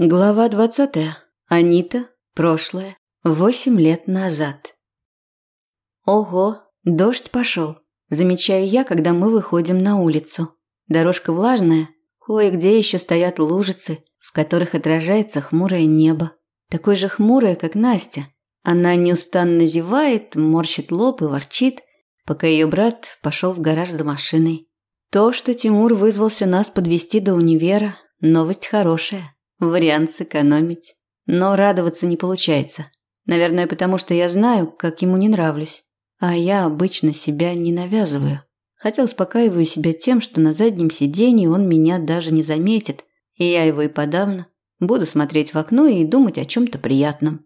Глава двадцатая. Анита. Прошлое. Восемь лет назад. Ого, дождь пошел. Замечаю я, когда мы выходим на улицу. Дорожка влажная, кое-где еще стоят лужицы, в которых отражается хмурое небо. Такое же хмурое, как Настя. Она неустанно зевает, морщит лоб и ворчит, пока ее брат пошел в гараж за машиной. То, что Тимур вызвался нас подвести до универа, новость хорошая. Вариант сэкономить. Но радоваться не получается. Наверное, потому что я знаю, как ему не нравлюсь. А я обычно себя не навязываю. Хотя успокаиваю себя тем, что на заднем сиденье он меня даже не заметит, и я его и подавно. Буду смотреть в окно и думать о чем-то приятном.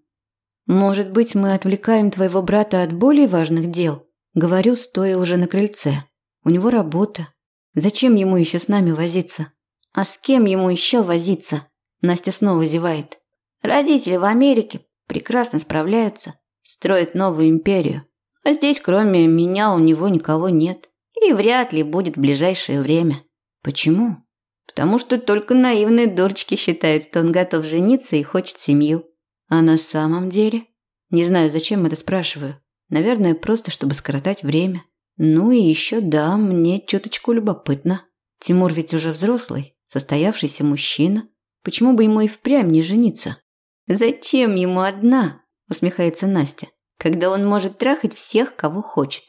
Может быть, мы отвлекаем твоего брата от более важных дел? Говорю, стоя уже на крыльце. У него работа. Зачем ему еще с нами возиться? А с кем ему еще возиться? Настя снова зевает. Родители в Америке прекрасно справляются, строят новую империю. А здесь, кроме меня, у него никого нет. И вряд ли будет в ближайшее время. Почему? Потому что только наивные дурочки считают, что он готов жениться и хочет семью. А на самом деле? Не знаю, зачем это спрашиваю. Наверное, просто чтобы скоротать время. Ну и еще да, мне чуточку любопытно. Тимур ведь уже взрослый, состоявшийся мужчина. Почему бы ему и впрямь не жениться? Зачем ему одна? усмехается Настя. Когда он может трахать всех, кого хочет.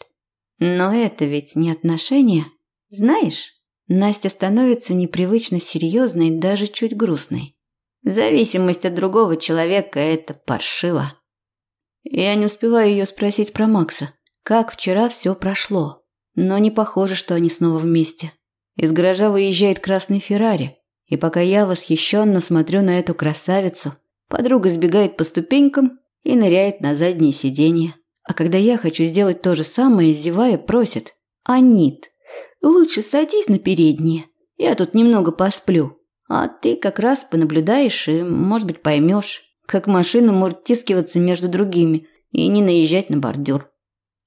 Но это ведь не отношения. Знаешь, Настя становится непривычно серьезной, даже чуть грустной. Зависимость от другого человека – это паршиво. Я не успеваю ее спросить про Макса. Как вчера все прошло. Но не похоже, что они снова вместе. Из гаража выезжает красный Феррари. И пока я восхищенно смотрю на эту красавицу, подруга сбегает по ступенькам и ныряет на заднее сиденье. А когда я хочу сделать то же самое, зевая, просит. «Анит, лучше садись на переднее. Я тут немного посплю. А ты как раз понаблюдаешь и, может быть, поймешь, как машина может тискиваться между другими и не наезжать на бордюр.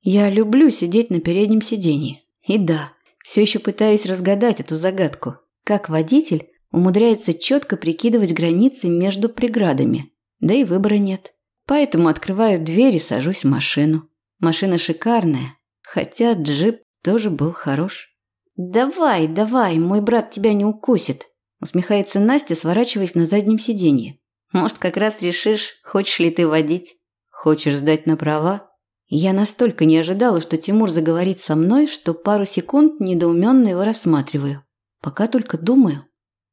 Я люблю сидеть на переднем сиденье. И да, все еще пытаюсь разгадать эту загадку. Как водитель умудряется четко прикидывать границы между преградами. Да и выбора нет. Поэтому открываю дверь и сажусь в машину. Машина шикарная, хотя джип тоже был хорош. «Давай, давай, мой брат тебя не укусит», – усмехается Настя, сворачиваясь на заднем сиденье. «Может, как раз решишь, хочешь ли ты водить? Хочешь сдать на права?» Я настолько не ожидала, что Тимур заговорит со мной, что пару секунд недоуменно его рассматриваю. Пока только думаю.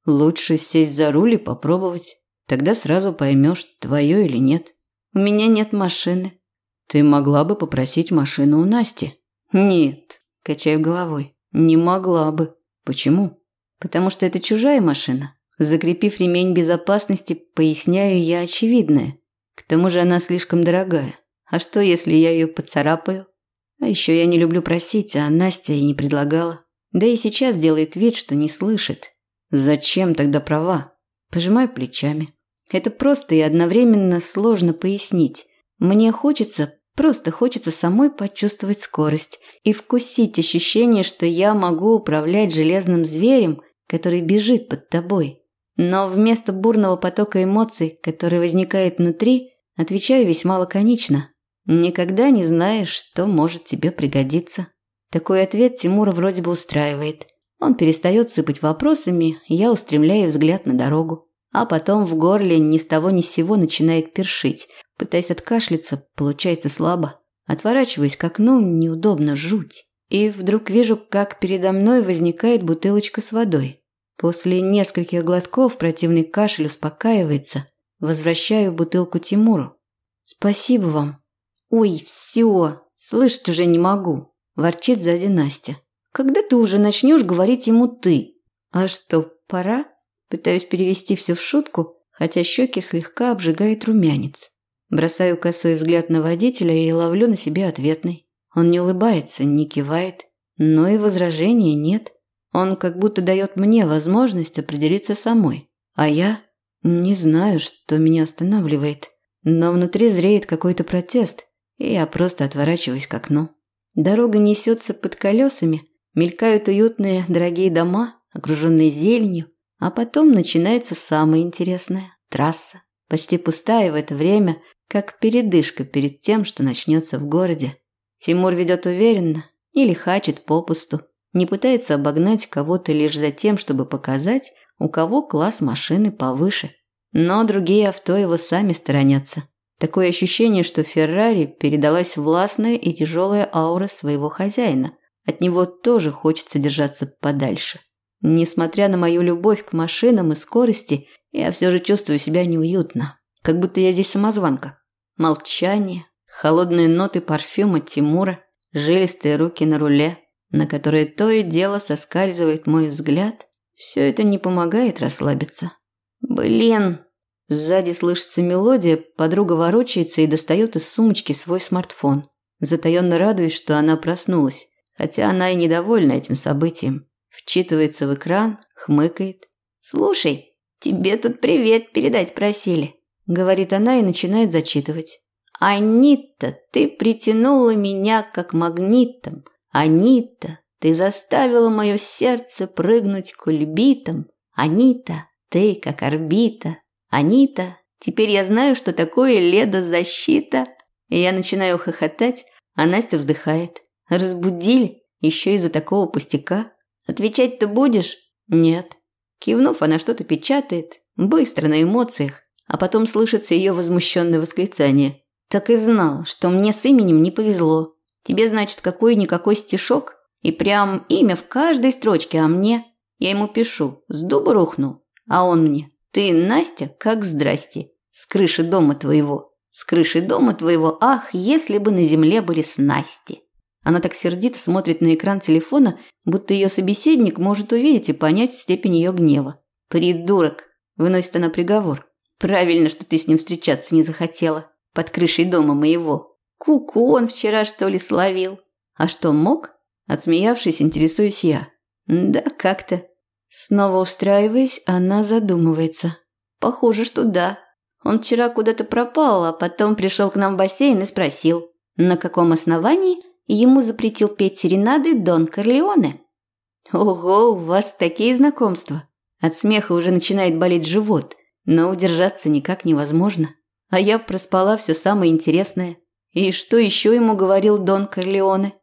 Лучше сесть за руль и попробовать. Тогда сразу поймешь, твое или нет. У меня нет машины. Ты могла бы попросить машину у Насти. Нет, качаю головой. Не могла бы. Почему? Потому что это чужая машина. Закрепив ремень безопасности, поясняю я очевидное. К тому же она слишком дорогая. А что, если я ее поцарапаю? А еще я не люблю просить, а Настя и не предлагала. Да и сейчас делает вид, что не слышит. Зачем тогда права? Пожимаю плечами. Это просто и одновременно сложно пояснить. Мне хочется, просто хочется самой почувствовать скорость и вкусить ощущение, что я могу управлять железным зверем, который бежит под тобой. Но вместо бурного потока эмоций, который возникает внутри, отвечаю весьма лаконично. Никогда не знаешь, что может тебе пригодиться. Такой ответ Тимура вроде бы устраивает. Он перестает сыпать вопросами, я устремляю взгляд на дорогу. А потом в горле ни с того ни с сего начинает першить. Пытаясь откашляться, получается слабо. Отворачиваясь к окну, неудобно, жуть. И вдруг вижу, как передо мной возникает бутылочка с водой. После нескольких глотков противный кашель успокаивается. Возвращаю бутылку Тимуру. «Спасибо вам». «Ой, все, слышать уже не могу», – ворчит сзади Настя. Когда ты уже начнешь говорить ему «ты»? А что, пора? Пытаюсь перевести все в шутку, хотя щеки слегка обжигает румянец. Бросаю косой взгляд на водителя и ловлю на себе ответный. Он не улыбается, не кивает, но и возражения нет. Он как будто дает мне возможность определиться самой. А я не знаю, что меня останавливает. Но внутри зреет какой-то протест, и я просто отворачиваюсь к окну. Дорога несется под колесами, Мелькают уютные, дорогие дома, окруженные зеленью, а потом начинается самое интересное. трасса, почти пустая в это время, как передышка перед тем, что начнется в городе. Тимур ведет уверенно, не лихачит попусту, не пытается обогнать кого-то лишь за тем, чтобы показать, у кого класс машины повыше. Но другие авто его сами сторонятся. Такое ощущение, что Феррари передалась властная и тяжелая аура своего хозяина. От него тоже хочется держаться подальше. Несмотря на мою любовь к машинам и скорости, я все же чувствую себя неуютно. Как будто я здесь самозванка. Молчание, холодные ноты парфюма Тимура, жилистые руки на руле, на которые то и дело соскальзывает мой взгляд. Все это не помогает расслабиться. Блин, Сзади слышится мелодия, подруга ворочается и достает из сумочки свой смартфон. Затаенно радуюсь, что она проснулась, хотя она и недовольна этим событием. Вчитывается в экран, хмыкает. «Слушай, тебе тут привет передать просили», – говорит она и начинает зачитывать. «Анита, ты притянула меня как магнитом. Анита, ты заставила мое сердце прыгнуть кульбитом. Анита, ты как орбита, Анита, теперь я знаю, что такое ледозащита. И я начинаю хохотать, а Настя вздыхает. Разбудили? Еще из-за такого пустяка? Отвечать-то будешь? Нет. Кивнув, она что-то печатает. Быстро, на эмоциях. А потом слышится ее возмущенное восклицание. Так и знал, что мне с именем не повезло. Тебе, значит, какой-никакой стишок? И прям имя в каждой строчке, а мне? Я ему пишу, с дуба рухнул. А он мне, ты, Настя, как здрасте. С крыши дома твоего. С крыши дома твоего, ах, если бы на земле были снасти. Она так сердито смотрит на экран телефона, будто ее собеседник может увидеть и понять степень ее гнева. «Придурок!» – выносит она приговор. «Правильно, что ты с ним встречаться не захотела. Под крышей дома моего. Куку -ку он вчера, что ли, словил? А что, мог?» Отсмеявшись, интересуюсь я. «Да, как-то. Снова устраиваясь, она задумывается. Похоже, что да. Он вчера куда-то пропал, а потом пришел к нам в бассейн и спросил, на каком основании ему запретил петь серенады Дон Корлеоне. Ого, у вас такие знакомства. От смеха уже начинает болеть живот, но удержаться никак невозможно. А я проспала все самое интересное. И что еще ему говорил Дон Корлеоне?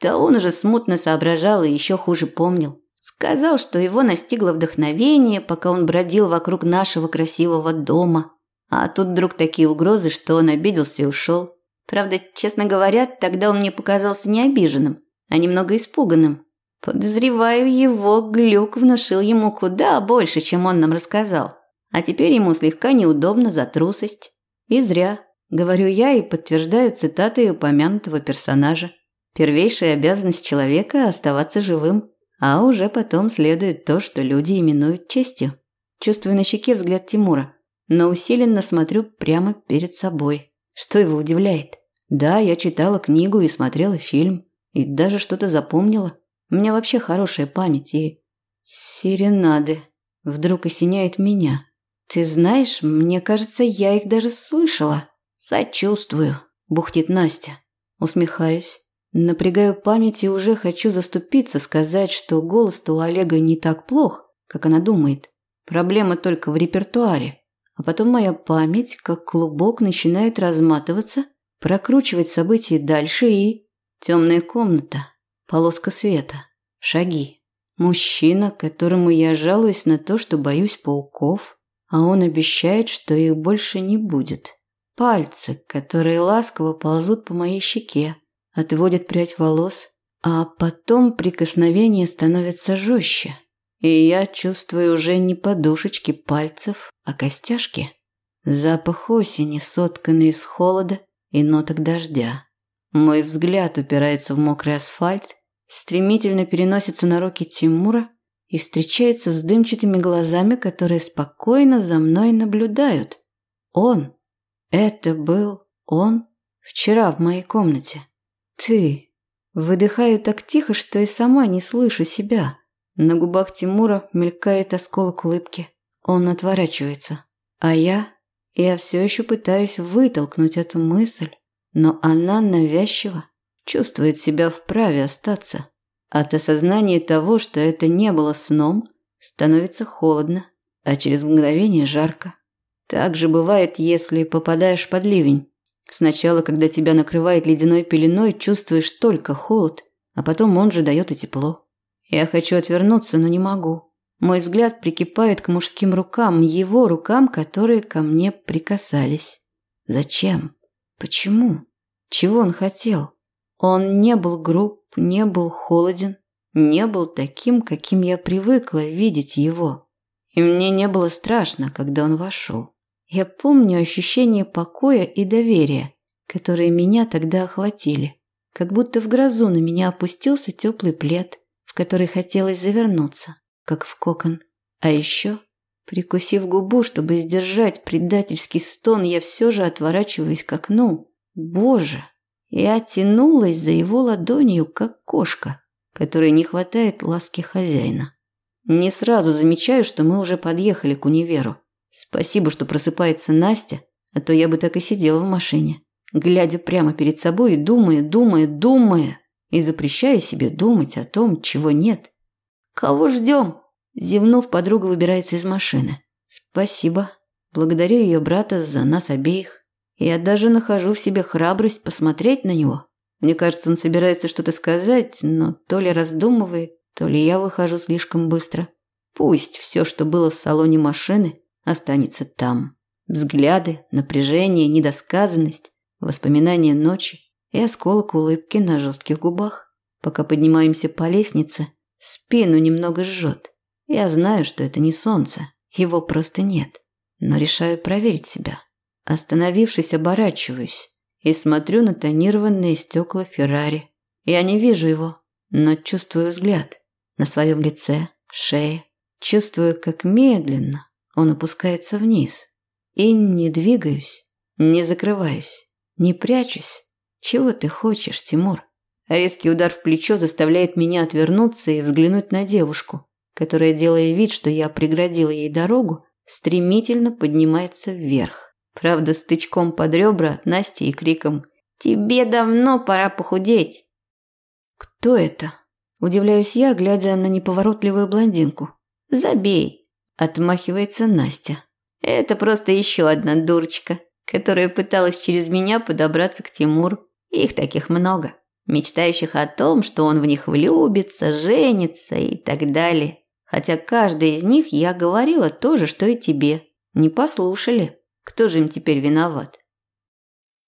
Да он уже смутно соображал и еще хуже помнил. Сказал, что его настигло вдохновение, пока он бродил вокруг нашего красивого дома. А тут вдруг такие угрозы, что он обиделся и ушел. Правда, честно говоря, тогда он мне показался не обиженным, а немного испуганным. Подозреваю, его глюк внушил ему куда больше, чем он нам рассказал. А теперь ему слегка неудобно за трусость. И зря, говорю я и подтверждаю цитатой упомянутого персонажа. Первейшая обязанность человека – оставаться живым. А уже потом следует то, что люди именуют честью. Чувствую на щеке взгляд Тимура, но усиленно смотрю прямо перед собой. Что его удивляет? Да, я читала книгу и смотрела фильм, и даже что-то запомнила. У меня вообще хорошая память и... Серенады. Вдруг осеняет меня. Ты знаешь, мне кажется, я их даже слышала. Сочувствую, бухтит Настя. Усмехаюсь. Напрягаю память и уже хочу заступиться, сказать, что голос-то у Олега не так плох, как она думает. Проблема только в репертуаре. А потом моя память, как клубок, начинает разматываться, прокручивать события дальше и... Темная комната, полоска света, шаги. Мужчина, которому я жалуюсь на то, что боюсь пауков, а он обещает, что их больше не будет. Пальцы, которые ласково ползут по моей щеке, отводит прядь волос, а потом прикосновение становится жестче, и я чувствую уже не подушечки пальцев, а костяшки. Запах осени, сотканный из холода и ноток дождя. Мой взгляд упирается в мокрый асфальт, стремительно переносится на руки Тимура и встречается с дымчатыми глазами, которые спокойно за мной наблюдают. Он. Это был он вчера в моей комнате. Ты. Выдыхаю так тихо, что и сама не слышу себя. На губах Тимура мелькает осколок улыбки. Он отворачивается. А я... Я все еще пытаюсь вытолкнуть эту мысль, но она навязчиво чувствует себя вправе остаться. От осознания того, что это не было сном, становится холодно, а через мгновение жарко. Так же бывает, если попадаешь под ливень. Сначала, когда тебя накрывает ледяной пеленой, чувствуешь только холод, а потом он же дает и тепло. Я хочу отвернуться, но не могу. Мой взгляд прикипает к мужским рукам, его рукам, которые ко мне прикасались. Зачем? Почему? Чего он хотел? Он не был груб, не был холоден, не был таким, каким я привыкла видеть его. И мне не было страшно, когда он вошел. Я помню ощущение покоя и доверия, которые меня тогда охватили. Как будто в грозу на меня опустился теплый плед, в который хотелось завернуться, как в кокон. А еще, прикусив губу, чтобы сдержать предательский стон, я все же отворачиваюсь к окну. Боже! Я тянулась за его ладонью, как кошка, которой не хватает ласки хозяина. Не сразу замечаю, что мы уже подъехали к универу. Спасибо, что просыпается Настя, а то я бы так и сидела в машине, глядя прямо перед собой и думая, думая, думая, и запрещая себе думать о том, чего нет. «Кого ждем?» Зевнув, подруга выбирается из машины. «Спасибо. Благодарю ее брата за нас обеих. Я даже нахожу в себе храбрость посмотреть на него. Мне кажется, он собирается что-то сказать, но то ли раздумывает, то ли я выхожу слишком быстро. Пусть все, что было в салоне машины, останется там. Взгляды, напряжение, недосказанность, воспоминания ночи и осколок улыбки на жестких губах. Пока поднимаемся по лестнице, спину немного жжет. Я знаю, что это не солнце, его просто нет. Но решаю проверить себя. Остановившись, оборачиваюсь и смотрю на тонированные стекла Феррари. Я не вижу его, но чувствую взгляд на своем лице, шее. Чувствую, как медленно, он опускается вниз. И не двигаюсь, не закрываюсь, не прячусь. Чего ты хочешь, Тимур? Резкий удар в плечо заставляет меня отвернуться и взглянуть на девушку, которая, делая вид, что я преградила ей дорогу, стремительно поднимается вверх. Правда, с тычком под ребра от Насти и криком «Тебе давно пора похудеть!» «Кто это?» – удивляюсь я, глядя на неповоротливую блондинку. «Забей!» Отмахивается Настя. Это просто еще одна дурочка, которая пыталась через меня подобраться к Тимуру. Их таких много, мечтающих о том, что он в них влюбится, женится и так далее. Хотя каждой из них я говорила то же, что и тебе. Не послушали. Кто же им теперь виноват?